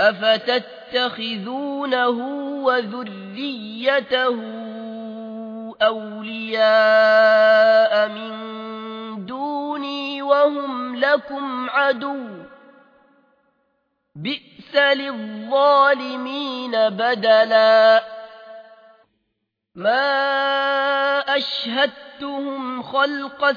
أفتتخذونه وذريته أولياء من دوني وهم لكم عدو بئس للظالمين بدلا ما أشهدتهم خلق